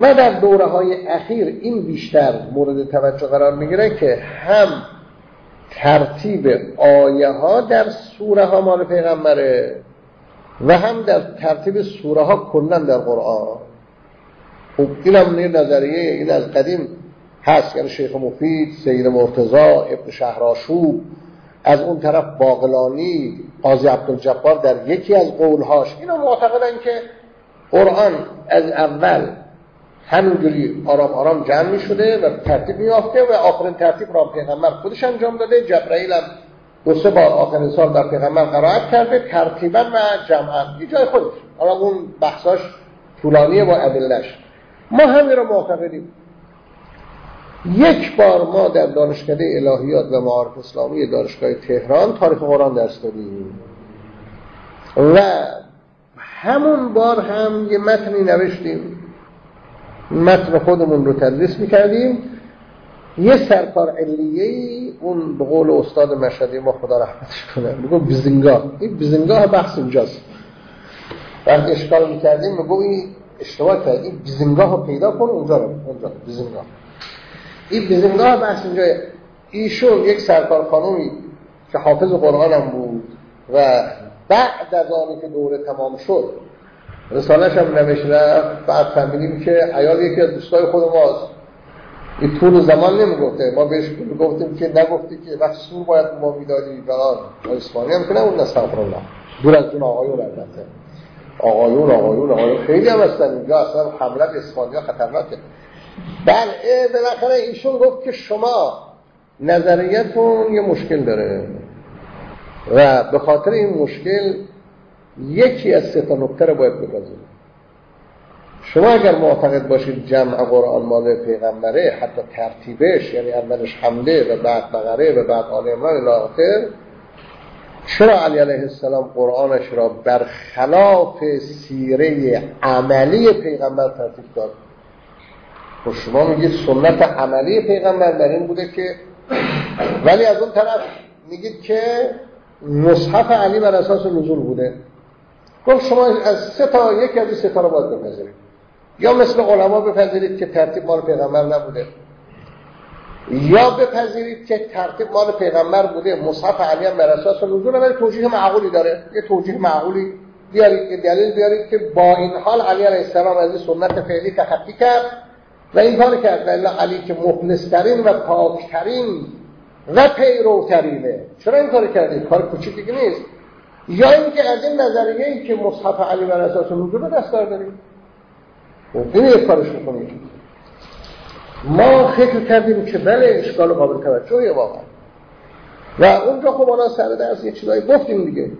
و در دوره های اخیر این بیشتر مورد توجه قرار می‌گیره که هم ترتیب آیه ها در سوره ها مال پیغمبره و هم در ترتیب سوره ها کلا در قرآن. خب این هم نظریه این از قدیم هست. یعنی شیخ مفید سید مرتضا ابن شهراشوب از اون طرف باقلانی قاضی عبدالجبار در یکی از قولهاش. اینا معتقدن که قرآن از اول همینجوری آرام آرام جمع می شده و ترتیب میافته و آخرین ترتیب را پیغمبر خودش انجام داده. جبرائیل هم دو سه بار آخرین سال در پیغمبر قرائت کرده ترتیبا و جمعا. یه جای خودش. حالا اون بحثاش طولانیه با ادلش ما همین رو معتقدیم. یک بار ما در دانشکده الهیات و معارف اسلامی دانشگاه تهران تاریخ قرآن درس دادیم. و همون بار هم یه متنی نوشتیم. متن خودمون رو تدریس می‌کردیم. یه سرکار علیه اون به قول استاد مشهدی ما خدا رحمتش کنه میگو بیزنگاه. این بیزنگاه بحث اینجاست. وقتی اشکال می‌کردیم میگو این اشتباه کرد. این بیزنگاه رو پیدا کن اونجا رو اونجا بیزنگاه. این بیزنگاه بحث اینجا ایشون یک سرکار خانومی که حافظ قرآن هم بود و بعد از آنی که دوره تمام شد رسالش هم نوشت بعد فهمیدیم که ایال یکی از دوستای خود ماست. این طول زمان نمی‌گفته. ما بهش گفتیم که نگفتی که وقت سور باید ما می‌دادی. فلان اسپانی هم که نه اون نستغفر الله دور از جون آقایون البته. آقایون آقایون آقایون. خیلی هم هستن اینجا. اصلا حمله به اسپانیا خطرناکه. بله بالاخره ایشون گفت که شما نظریتون یه مشکل داره. و به خاطر این مشکل یکی از سه تا نکته رو باید بپذیرید شما اگر معتقد باشید جمع قرآن مال پیغمبره حتی ترتیبش یعنی اولش حمله و بعد بقره و بعد آل عمران الی چرا علی علیه السلام قرآنش را برخلاف سیره عملی پیغمبر ترتیب داد؟ خب شما میگید سنت عملی پیغمبر در این بوده که ولی از اون طرف میگید که مصحف علی بر اساس نزول بوده. گفت شما از سه تا یکی از سه تا رو باید بپذیرید. یا مثل علما بپذیرید که ترتیب مال پیغمبر نبوده. یا بپذیرید که ترتیب مال پیغمبر بوده. مصحف علی هم بر اساس نزول ولی توجیه معقولی داره. یه توجیه معقولی بیارید یه دلیل بیارید که با این حال علی علیه السلام از این سنت فعلی تخطی کرد و این کار کرد. علی که مخلصترین و پاکترین و پیروترینه. چرا این کار کردید کار کوچیکی نیست. یا اینکه از این نظریه ای که مصحف علی بر اساس نزول دست داریم این یک کارش می‌کنیم ما فکر کردیم که بله اشکال قابل توجهی واقعا. و اونجا خب آنها سر درس یه چیزایی گفتیم دیگه.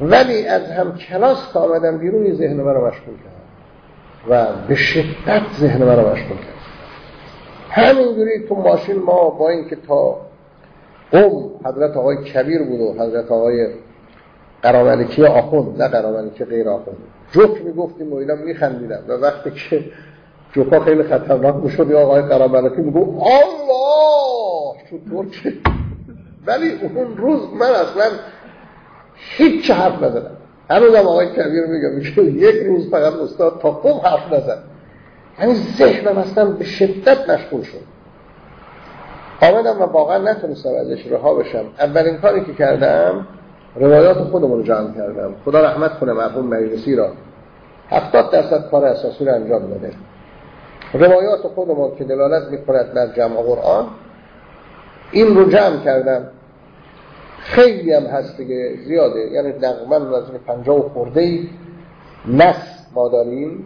ولی از هم کلاس که آمدن بیرون ذهن مرا مشغول کرد. و به شدت ذهن مرا مشغول کرد. همینجوری تو ماشین ما با اینکه تا قوم حضرت آقای کبیر بود و حضرت آقای قراملکی آخوند نه قراملکی غیر آخوند. جوک می‌گفتیم و اینا میخندیدن. و وقتی که جوکا خیلی خطرناک می‌شد یا آقای قراملکی میگو الله! چطور که ولی اون روز من اصلا هیچ حرف نزدم. هنوز هم آقای کبیر میگه میگه یک روز فقط استاد تا قوم حرف نزد. یعنی ذهنم اصلا به شدت مشغول شد. آمدم و واقعا نتونستم ازش رها بشم. اولین کاری که کردم روایات خودمون رو جمع کردم. خدا رحمت کنه مرحوم مجلسی را. هفتاد درصد کار اساسی رو انجام داده. روایات خودمون که دلالت می‌کند بر جمع قرآن این رو جمع کردم. خیلی هم هست دیگه زیاده. یعنی نقمن از پنجاه و خورده ای نس ما داریم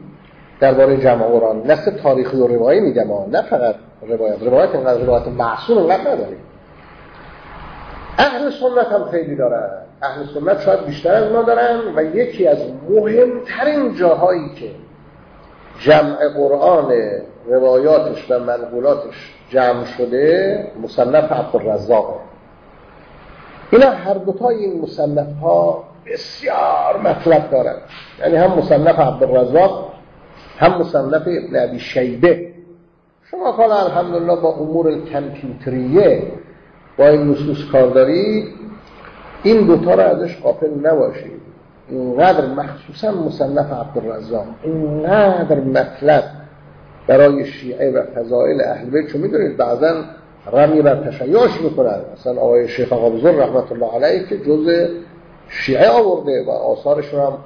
درباره جمع قرآن. نس تاریخی و روایی میگم نه فقط روایت. روایت اینقدر روایت معصول اینقدر نداریم. اهل سنت هم خیلی دارن. اهل سنت شاید بیشتر از ما دارن و یکی از مهمترین جاهایی که جمع قرآن روایاتش و منقولاتش جمع شده مصنف عبدالرزاقه اینا هر دوتای این مصنف ها بسیار مطلب دارن. یعنی هم مصنف عبدالرزاق هم مصنف ابن عبی شیبه. شما کالا الحمدلله با امور کمپیوتریه با این نصوص کار دارید این دوتا رو ازش قافل نباشید. اینقدر مخصوصا مصنف عبدالرزاق اینقدر مطلب برای شیعه و فضائل اهل بیت چون می‌دونید بعضا رمی بر تشیعش می‌کنن مثلا آقای شیخ آقا رحمت الله علیه که جز شیعه آورده و آثارش هم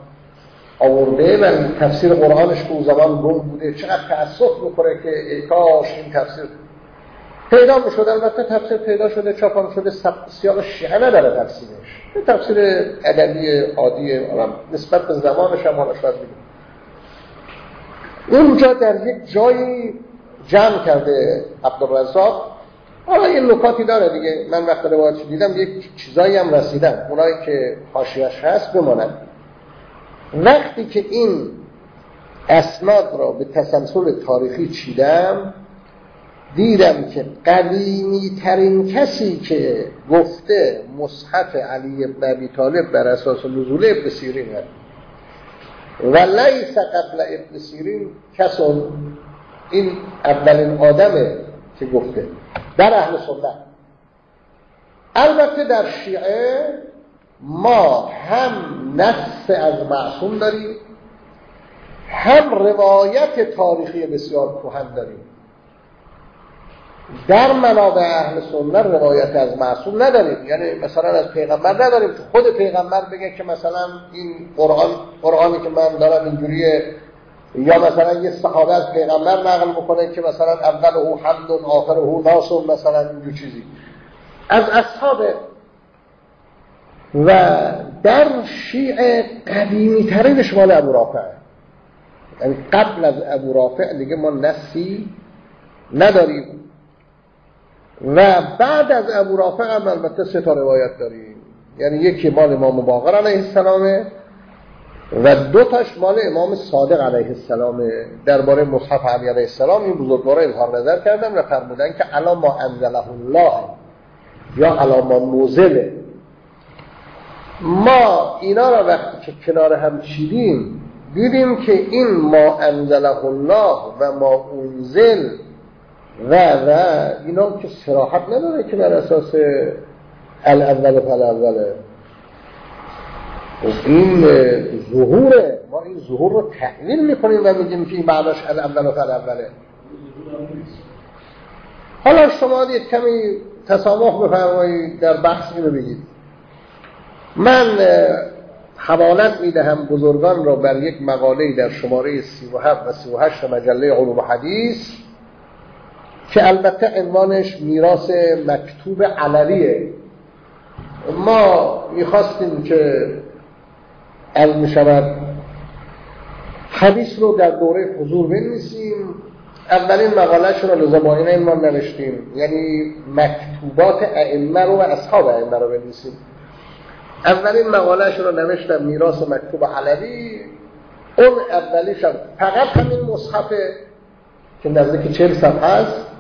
آورده و تفسیر قرآنش که اون زمان گم بوده. چقدر تأسف می‌کنه که ای کاش این تفسیر پیدا می شد البته تفسیر پیدا شده چاپان شده سیاق شیعه نداره تفسیرش. تفسیر ادبی عادی نسبت به زمانش هم حالا شاید اونجا در یک جایی جمع کرده عبدالرزاق. حالا این نکاتی داره دیگه. من وقت روایت دیدم یک چیزایی هم رسیدم. اونایی که حاشیه‌اش هست بمانند. وقتی که این اسناد را به تسلسل تاریخی چیدم دیدم که قدیمی ترین کسی که گفته مصحف علی ابن ابی طالب بر اساس نزول ابن سیرین و لیس قبل ابن سیرین کسون این اولین آدمه که گفته. در اهل سنت. البته در شیعه ما هم نفس از معصوم داریم هم روایت تاریخی بسیار کهن داریم. در منابع اهل سنت روایت از معصوم نداریم. یعنی مثلا از پیغمبر نداریم. که خود پیغمبر بگه که مثلا این قرآن قرآنی که من دارم اینجوریه یا مثلا یه صحابه از پیغمبر نقل بکنه که مثلا اول او حمد و آخر او ناس مثلا اینجور چیزی. از اصحاب و در شیعه قدیمی ترینش مال ابو رافع. یعنی قبل از ابو رافع دیگه ما نسی نداریم. و بعد از ابو رافع هم البته سه تا روایت داریم. یعنی یکی مال امام باقر علیه السلامه و دو تاش مال امام صادق علیه السلام درباره مصحف علی علیه السلام این بزرگوارا اظهار نظر کردن و فرمودن که علا ما انزله الله یا علا ما نزله. ما اینا را وقتی که کنار هم چیدیم دیدیم که این ما انزله الله و ما انزل و و اینا که سراحت نداره که بر اساس الاول فالاوله این ظهوره. ما این ظهور رو تحویل می‌کنیم و میگیم که این معناش الاول فالاوله حالا شما دید کمی تسامح بفرمایید در بحث اینو بگید. من حوالت می‌دهم بزرگان را بر یک مقاله در شماره 37 و 38 مجله علوم حدیث که البته عنوانش میراث مکتوب علویه. ما می‌خواستیم که علم شود حدیث رو در دوره حضور بنویسیم. اولین مقالهش رو لذا با این عنوان نوشتیم. یعنی مکتوبات ائمه رو و اصحاب ائمه رو بنویسیم. اولین مقالهش رو نوشتم میراث مکتوب علوی. اون اولیش هم فقط همین مصحفه که نزدیک چهل صفحه است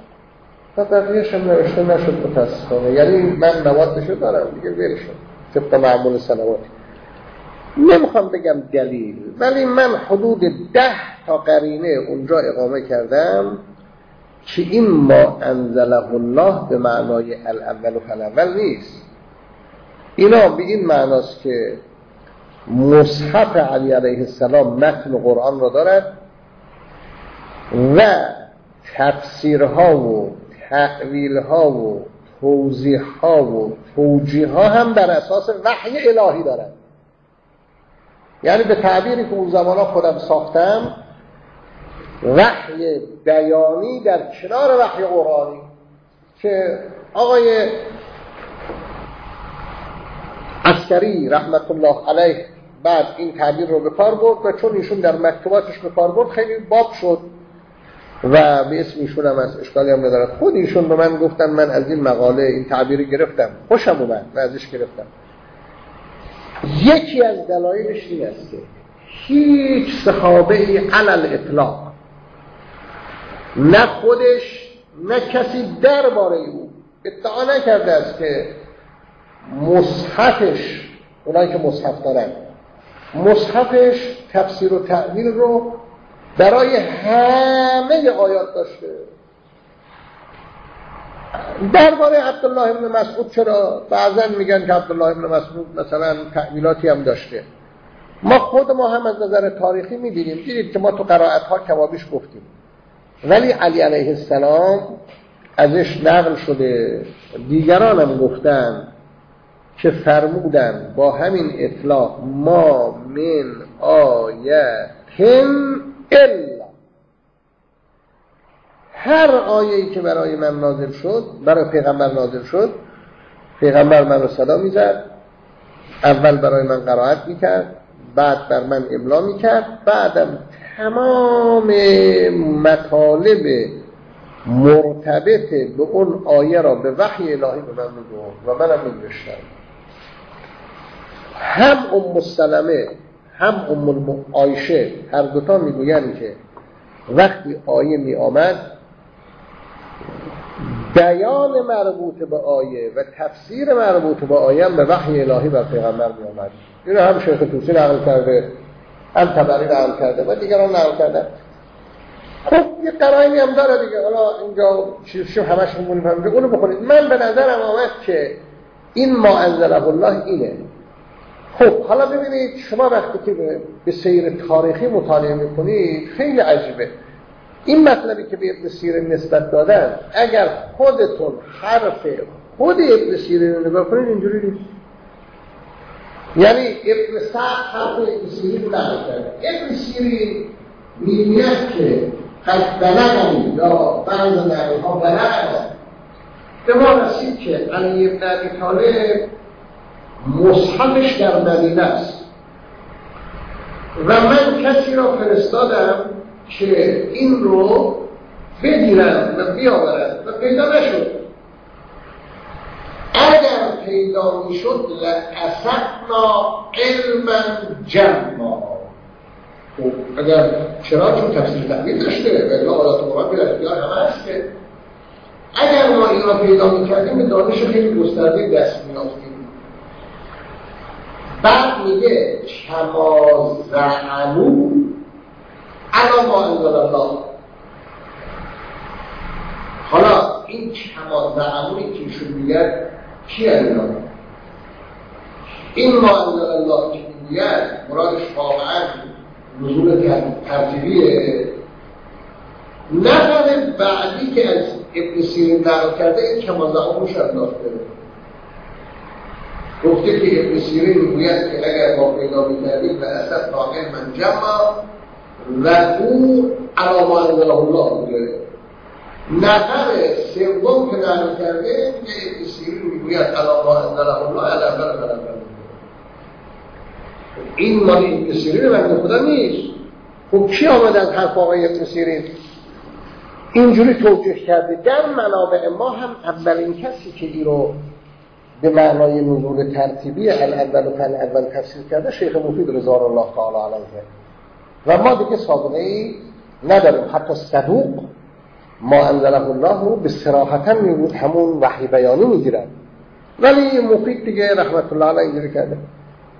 و بقیهش هم نوشته نشد متاسفانه. یعنی من موادشو دارم دیگه ول شد طبق معمول سنواتی. نمی‌خوام بگم دلیل ولی من حدود ده تا قرینه اونجا اقامه کردم که این ما انزله الله به معنای الاول و فالاول نیست. اینا به این معناست که مصحف علی علیه السلام متن قرآن را دارد و تفسیرها و تحویل ها و توضیح ها و توجیه ها هم بر اساس وحی الهی دارن. یعنی به تعبیری که اون زمان ها خودم ساختم وحی بیانی در کنار وحی قرآنی که آقای عسکری رحمت الله علیه بعد این تعبیر رو به کار برد و چون ایشون در مکتوباتش به کار برد خیلی باب شد. و به اسم ایشون هم از اشکالی هم ندارد. خود ایشون به من گفتن من از این مقاله این تعبیر گرفتم. خوشم اومد و ازش گرفتم. یکی از دلایلش این است که هیچ صحابه ای علل اطلاق نه خودش نه کسی درباره او ادعا نکرده است که مصحفش اونایی که مصحف دارن مصحفش تفسیر و تعویل رو برای همه آیات داشته. درباره عبدالله ابن مسعود چرا؟ بعضا میگن که عبدالله ابن مسعود مثلا تعمیلاتی هم داشته. ما خود ما هم از نظر تاریخی می‌بینیم. دیدید که ما تو قرائت ها کمابیش گفتیم. ولی علی علیه السلام ازش نقل شده. دیگران هم گفتن که فرمودن با همین اطلاق ما من آیتن الا. هر آیه‌ای که برای من نازل شد برای پیغمبر نازل شد پیغمبر من رو صدا می‌زد اول برای من قرائت می‌کرد بعد بر من املا می‌کرد بعدم تمام مطالب مرتبط به اون آیه را به وحی الهی به من می‌گفت و منم میگوشتم هم ام سلمه هم ام آیشه هر دوتا می‌گویند که وقتی آیه می آمد بیان مربوط به آیه و تفسیر مربوط به آیه به وحی الهی بر پیغمبر می آمد این هم شیخ توسی نقل کرده هم تبری نقل کرده و دیگران نقل کرده. خب یه قرائنی هم داره دیگه. حالا اینجا چیزشو همش رو اونو بخونید. من به نظرم آمد که این ما انزله الله اینه. خب حالا ببینید شما وقتی که به سیر تاریخی مطالعه می‌کنید خیلی عجیبه. این مطلبی که به ابن سیرین نسبت دادن اگر خودتون حرف خود ابن سیرین رو نگاه کنید اینجوری نیست. یعنی ابن سعد حرف ابن سیرین رو کرده. ابن سیرین می‌گوید که قد بلغنی یا بعض نقل ها بلغنی به ما رسید که علی ابن ابی طالب مصحفش در مدینه است. و من کسی را فرستادم که این رو بگیرن و بیاورن و پیدا نشد. اگر پیدا می‌شد لأسقنا علما جمعا خب اگر چرا؟ چون تفسیر تحویل داشته و الا آیات قرآن به اختیار همه هست که. اگر ما این را پیدا می‌کردیم به دانش خیلی گسترده دست میافتیم بعد میگه کما زعمو انا ما انزل الله. حالا این کما زعمونی که ایشون میگه؟ کی اینا؟ این ما انزل الله که میگه؟ مرادش واقعا نزول ترتیبیه. نفر بعدی که از ابن سیرین نقل کرده این کما زعمونش انداخته گفته که ابن سیرین می‌گوید که اگر ما پیدا می‌کردیم و اصلا ناقل من جمع و او علا انزله الله بوده. نفر سوم که نقل کرده میگه ابن سیرین می‌گوید علا ما انزله الله علا بر این مال ابن سیرین بنده خدا نیست. خب کی آمد از حرف آقای ابن سیرین اینجوری توجه کرده در منابع ما هم اولین کسی که این رو به معنای نزول ترتیبی الاول و اول تفسیر کرده شیخ مفید رضا الله تعالی علیه. و ما دیگه سابقه ای نداریم. حتی صدوق ما انزله الله رو به سراحتا میگود همون وحی بیانی می‌گیرن. ولی مفید دیگه رحمت الله علیه اینجوری کرده.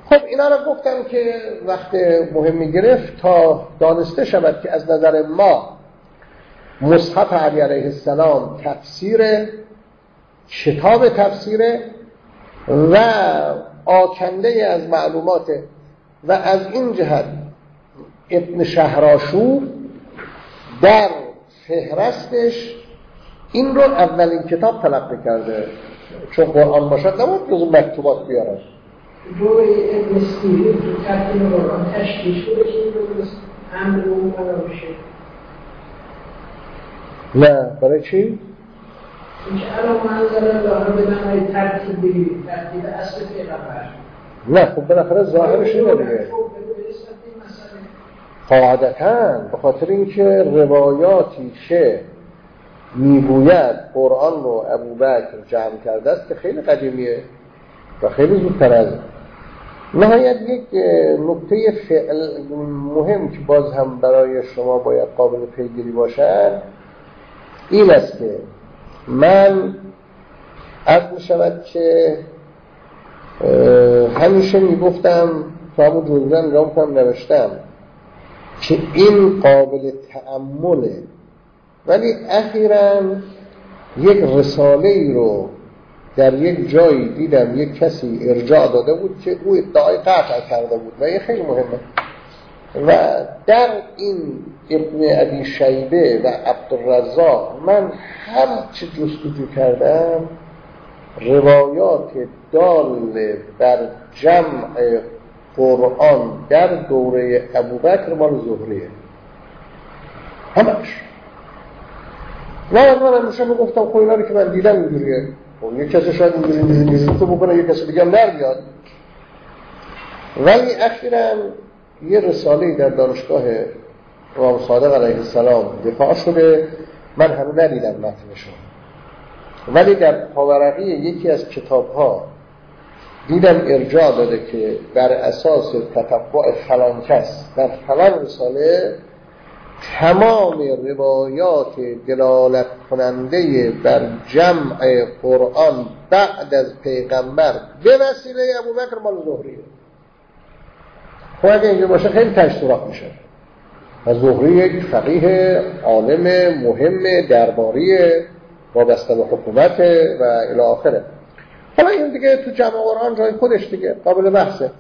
خب اینا رو گفتم که وقت مهمی گرفت تا دانسته شود که از نظر ما مصحف علی علیه السلام تفسیر کتاب تفسیره و آکنده از معلومات و از این جهت ابن شهراشور در فهرستش این رو اولین کتاب تلقی کرده چون قرآن باشد نبود جز مکتوبات بیارن نه برای چی؟ اینکه الان منظر الله به معنای ترتیبی ترتیب اصل پیغمبر نه خب بالاخره ظاهرش اینه دیگه. قاعدتا به خاطر اینکه روایاتی که می‌گوید قرآن رو ابوبکر جمع کرده است که خیلی قدیمیه و خیلی زودتر از نهایت یک نکته فعل مهم که باز هم برای شما باید قابل پیگیری باشد این است که من عرض می شود که همیشه می گفتم تا همون جزوه نگاه کنم نوشتم که این قابل تعمله ولی اخیرا یک رساله ای رو در یک جایی دیدم یک کسی ارجاع داده بود که او ادعای قطع کرده بود. و این خیلی مهمه. و در این ابن ابی شیبه و عبدالرزاق من هر چه جستجو کردم روایات دال بر جمع قرآن در دوره ابوبکر مال زهریه. همش. و من همیشه می‌گفتم خب اینا رو که من دیدم اینجوریه. خب یک کسی شاید اینجوری اینجوری تو بکنه یک کسی دیگه هم در بیاد ولی اخیرا یه رساله در دانشگاه امام صادق علیه السلام دفاع شده. من هنوز ندیدم متنشون ولی در پاورقی یکی از کتاب ها دیدم ارجاع داده که بر اساس تتبع فلان کس در فلان رساله تمام روایات دلالت کننده بر جمع قرآن بعد از پیغمبر به وسیله ابوبکر مال ظهریه خب اگه اینجا باشه خیلی تش میشه. و زهری یک فقیه عالم مهم درباری وابسته به حکومت و الی آخره. حالا این دیگه تو جمع قرآن جای خودش دیگه قابل بحثه.